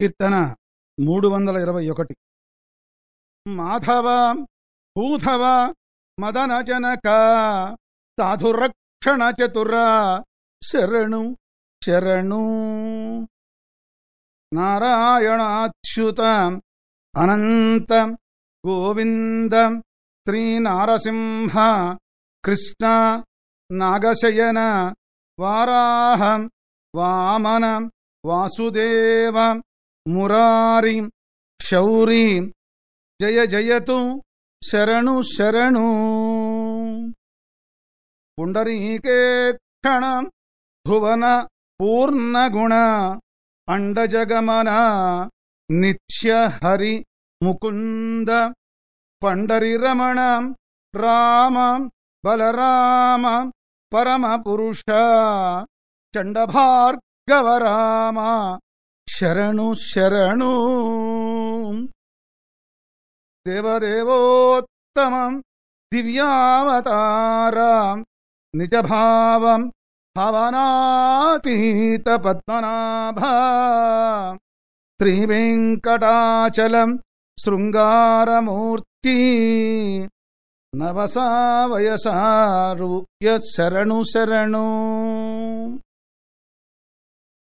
కీర్తన మూడు వందల ఇరవై ఒకటి. మాధవ భూధవ మదన జనక సాధురక్షణ చతుర శరణు శరణు. నారాయణాచ్యుత అనంత గోవింద శ్రీనారసింహ కృష్ణ నాగశయన వారాహ వామన వాసుదేవ మురారి శౌరి జయ జయతు శరణు శరణు. పుండరీకేక్షణ భువన పూర్ణగుణ అండజగమన నిత్య హరి ముకుంద పండరిరమణ రామ బలరామ పరమపురుష చండభార్గవ రామ. శరణు శరణు. దేవదేవోత్తమం దివ్యావతారం నిజభావం భవనాతీత పద్మనాభ. త్రివెంకటాచలం శృంగారమూర్తి. నవసా వయసారూప్య శరణు శరణు.